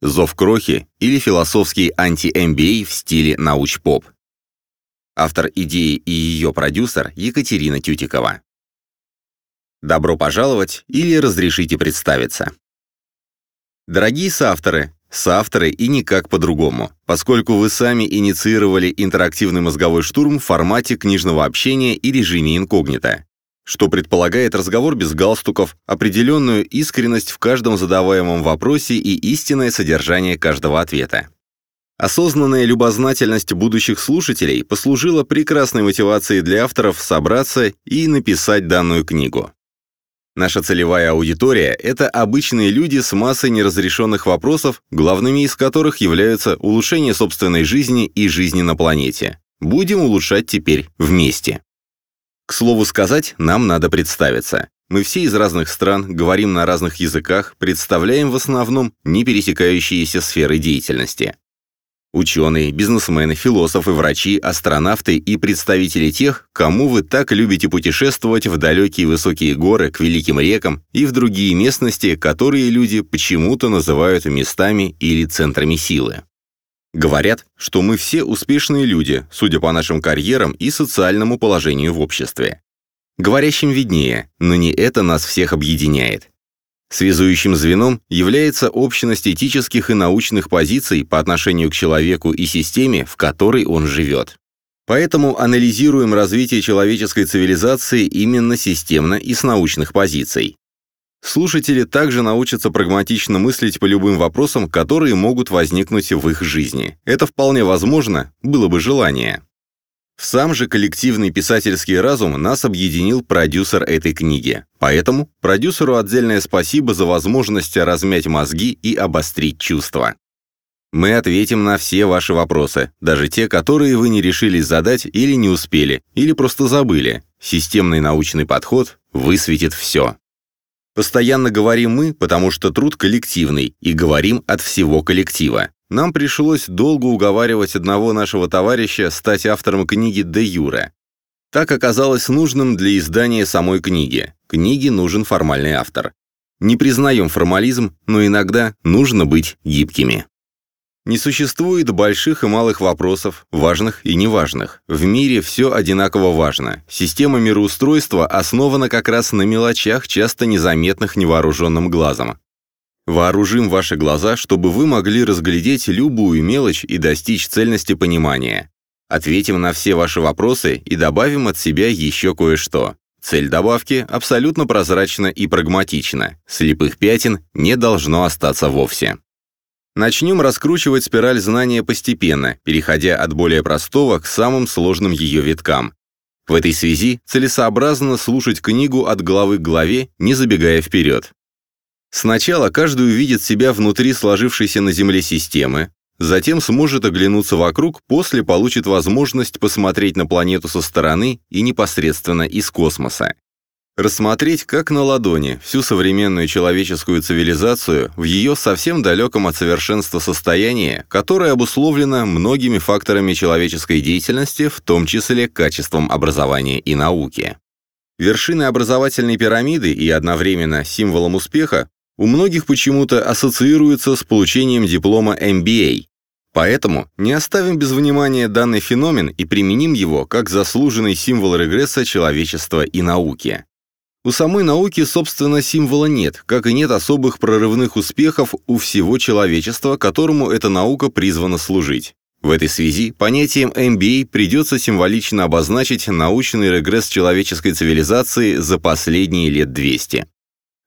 «Зов крохи» или философский анти-MBA в стиле науч-поп. Автор идеи и ее продюсер Екатерина Тютикова. Добро пожаловать или разрешите представиться. Дорогие соавторы, соавторы и никак по-другому, поскольку вы сами инициировали интерактивный мозговой штурм в формате книжного общения и режиме инкогнито что предполагает разговор без галстуков, определенную искренность в каждом задаваемом вопросе и истинное содержание каждого ответа. Осознанная любознательность будущих слушателей послужила прекрасной мотивацией для авторов собраться и написать данную книгу. Наша целевая аудитория – это обычные люди с массой неразрешенных вопросов, главными из которых являются улучшение собственной жизни и жизни на планете. Будем улучшать теперь вместе. К слову сказать, нам надо представиться. Мы все из разных стран, говорим на разных языках, представляем в основном не пересекающиеся сферы деятельности. Ученые, бизнесмены, философы, врачи, астронавты и представители тех, кому вы так любите путешествовать в далекие высокие горы, к великим рекам и в другие местности, которые люди почему-то называют местами или центрами силы. Говорят, что мы все успешные люди, судя по нашим карьерам и социальному положению в обществе. Говорящим виднее, но не это нас всех объединяет. Связующим звеном является общность этических и научных позиций по отношению к человеку и системе, в которой он живет. Поэтому анализируем развитие человеческой цивилизации именно системно и с научных позиций. Слушатели также научатся прагматично мыслить по любым вопросам, которые могут возникнуть в их жизни. Это вполне возможно, было бы желание. Сам же коллективный писательский разум нас объединил продюсер этой книги. Поэтому продюсеру отдельное спасибо за возможность размять мозги и обострить чувства. Мы ответим на все ваши вопросы, даже те, которые вы не решились задать или не успели, или просто забыли. Системный научный подход высветит все. Постоянно говорим мы, потому что труд коллективный, и говорим от всего коллектива. Нам пришлось долго уговаривать одного нашего товарища стать автором книги «Де Юре». Так оказалось нужным для издания самой книги. Книге нужен формальный автор. Не признаем формализм, но иногда нужно быть гибкими. Не существует больших и малых вопросов, важных и неважных. В мире все одинаково важно. Система мироустройства основана как раз на мелочах, часто незаметных невооруженным глазом. Вооружим ваши глаза, чтобы вы могли разглядеть любую мелочь и достичь цельности понимания. Ответим на все ваши вопросы и добавим от себя еще кое-что. Цель добавки абсолютно прозрачна и прагматична. Слепых пятен не должно остаться вовсе. Начнем раскручивать спираль знания постепенно, переходя от более простого к самым сложным ее виткам. В этой связи целесообразно слушать книгу от главы к главе, не забегая вперед. Сначала каждый увидит себя внутри сложившейся на Земле системы, затем сможет оглянуться вокруг, после получит возможность посмотреть на планету со стороны и непосредственно из космоса. Рассмотреть как на ладони всю современную человеческую цивилизацию в ее совсем далеком от совершенства состоянии, которое обусловлено многими факторами человеческой деятельности, в том числе качеством образования и науки. Вершины образовательной пирамиды и одновременно символом успеха у многих почему-то ассоциируются с получением диплома MBA. Поэтому не оставим без внимания данный феномен и применим его как заслуженный символ регресса человечества и науки. У самой науки, собственно, символа нет, как и нет особых прорывных успехов у всего человечества, которому эта наука призвана служить. В этой связи понятием MBA придется символично обозначить научный регресс человеческой цивилизации за последние лет 200.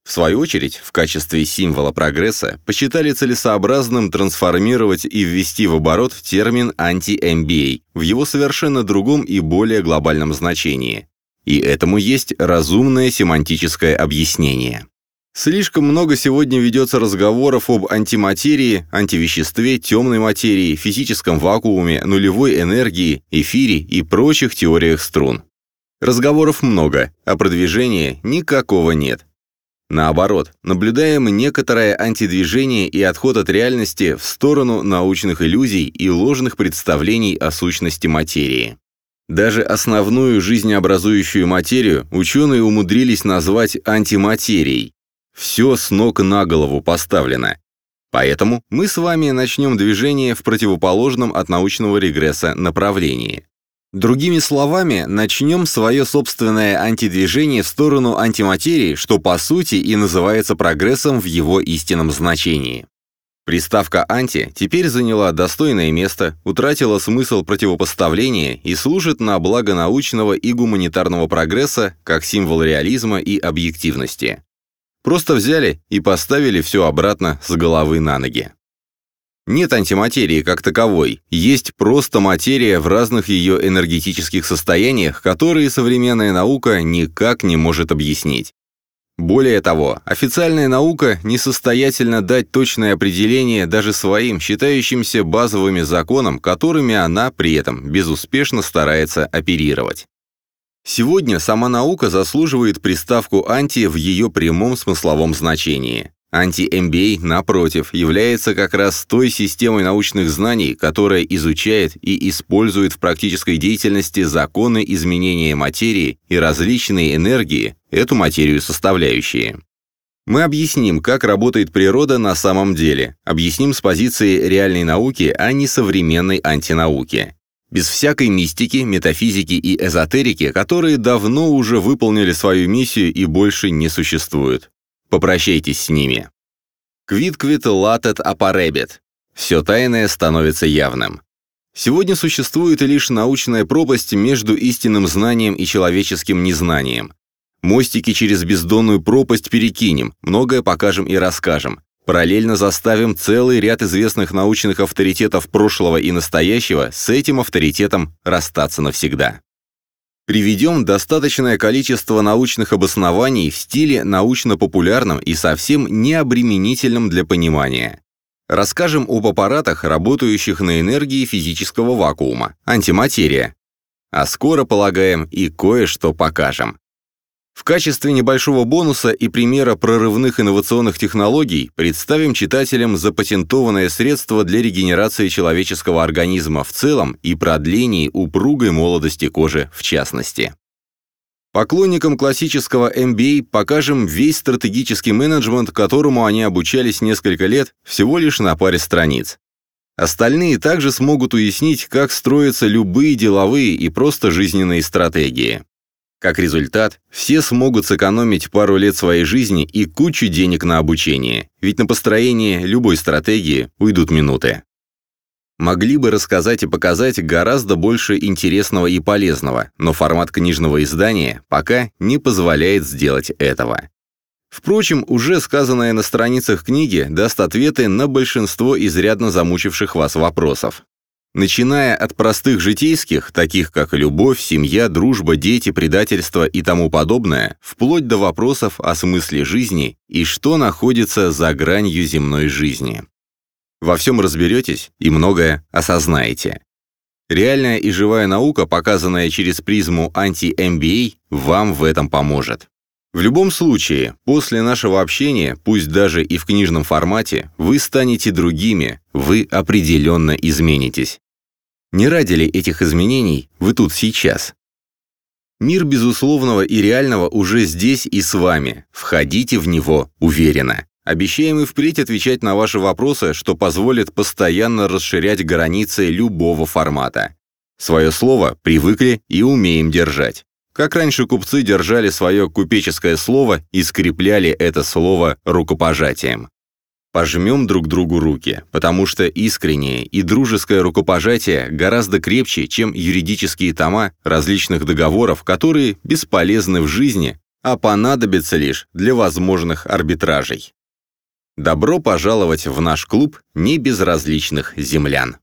В свою очередь, в качестве символа прогресса посчитали целесообразным трансформировать и ввести в оборот термин анти-MBA в его совершенно другом и более глобальном значении и этому есть разумное семантическое объяснение. Слишком много сегодня ведется разговоров об антиматерии, антивеществе, темной материи, физическом вакууме, нулевой энергии, эфире и прочих теориях струн. Разговоров много, а продвижения никакого нет. Наоборот, наблюдаем некоторое антидвижение и отход от реальности в сторону научных иллюзий и ложных представлений о сущности материи. Даже основную жизнеобразующую материю ученые умудрились назвать антиматерией. Все с ног на голову поставлено. Поэтому мы с вами начнем движение в противоположном от научного регресса направлении. Другими словами, начнем свое собственное антидвижение в сторону антиматерии, что по сути и называется прогрессом в его истинном значении. Приставка «анти» теперь заняла достойное место, утратила смысл противопоставления и служит на благо научного и гуманитарного прогресса как символ реализма и объективности. Просто взяли и поставили все обратно с головы на ноги. Нет антиматерии как таковой, есть просто материя в разных ее энергетических состояниях, которые современная наука никак не может объяснить. Более того, официальная наука несостоятельна дать точное определение даже своим, считающимся базовыми законам, которыми она при этом безуспешно старается оперировать. Сегодня сама наука заслуживает приставку «анти» в ее прямом смысловом значении. Анти-MBA, напротив, является как раз той системой научных знаний, которая изучает и использует в практической деятельности законы изменения материи и различные энергии, эту материю составляющие. Мы объясним, как работает природа на самом деле, объясним с позиции реальной науки, а не современной антинауки. Без всякой мистики, метафизики и эзотерики, которые давно уже выполнили свою миссию и больше не существуют. Попрощайтесь с ними. Квит-квит латет апаребит. Все тайное становится явным. Сегодня существует лишь научная пропасть между истинным знанием и человеческим незнанием. Мостики через бездонную пропасть перекинем, многое покажем и расскажем. Параллельно заставим целый ряд известных научных авторитетов прошлого и настоящего с этим авторитетом расстаться навсегда. Приведем достаточное количество научных обоснований в стиле научно-популярном и совсем необременительном для понимания. Расскажем об аппаратах, работающих на энергии физического вакуума, антиматерия. А скоро, полагаем, и кое-что покажем. В качестве небольшого бонуса и примера прорывных инновационных технологий представим читателям запатентованное средство для регенерации человеческого организма в целом и продлении упругой молодости кожи в частности. Поклонникам классического MBA покажем весь стратегический менеджмент, которому они обучались несколько лет, всего лишь на паре страниц. Остальные также смогут уяснить, как строятся любые деловые и просто жизненные стратегии. Как результат, все смогут сэкономить пару лет своей жизни и кучу денег на обучение, ведь на построение любой стратегии уйдут минуты. Могли бы рассказать и показать гораздо больше интересного и полезного, но формат книжного издания пока не позволяет сделать этого. Впрочем, уже сказанное на страницах книги даст ответы на большинство изрядно замучивших вас вопросов. Начиная от простых житейских, таких как любовь, семья, дружба, дети, предательство и тому подобное, вплоть до вопросов о смысле жизни и что находится за гранью земной жизни. Во всем разберетесь и многое осознаете. Реальная и живая наука, показанная через призму анти-MBA, вам в этом поможет. В любом случае, после нашего общения, пусть даже и в книжном формате, вы станете другими, вы определенно изменитесь. Не ради ли этих изменений вы тут сейчас? Мир безусловного и реального уже здесь и с вами. Входите в него уверенно. Обещаем и впредь отвечать на ваши вопросы, что позволит постоянно расширять границы любого формата. Свое слово привыкли и умеем держать. Как раньше купцы держали свое купеческое слово и скрепляли это слово рукопожатием. Пожмем друг другу руки, потому что искреннее и дружеское рукопожатие гораздо крепче, чем юридические тома различных договоров, которые бесполезны в жизни, а понадобятся лишь для возможных арбитражей. Добро пожаловать в наш клуб небезразличных землян.